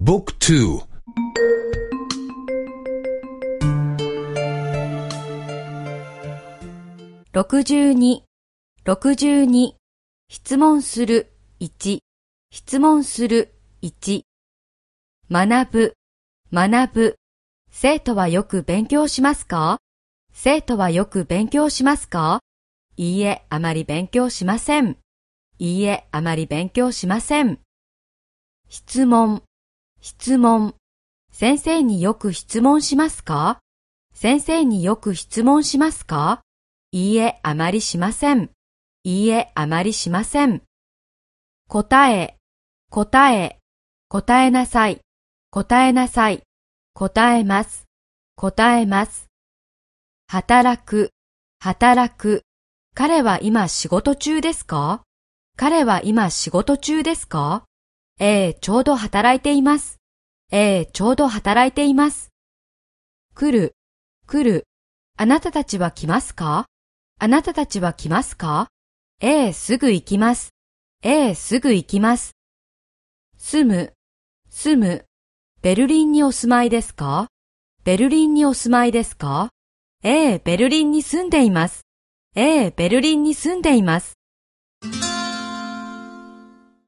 Book 2 62、62、質問する、1、質問する、1、学ぶ、学ぶ、生徒はよく勉強しますか？生徒はよく勉強しますか？いいえ、あまり勉強しません。いいえ、あまり勉強しません。質問、質問、先生によく質問しますか？先生によく質問しますか？いいえ、あまりしません。いいえ、あまりしません。答え、答え、答えなさい、答えなさい、答えます、答えます。働く、働く。彼は今仕事中ですか？彼は今仕事中ですか？ええ、ちょうど働いています。ええ、ちょうど働いています。来る、来る。あなたたちは来ますか？あなたたちは来ますか？ええ、すぐ行きます。ええ、すぐ行きます。住む、住む。ベルリンにお住まいですか？ベルリンにお住まいですか？ええ、ベルリンに住んでいます。ええ、ベルリンに住んでいます。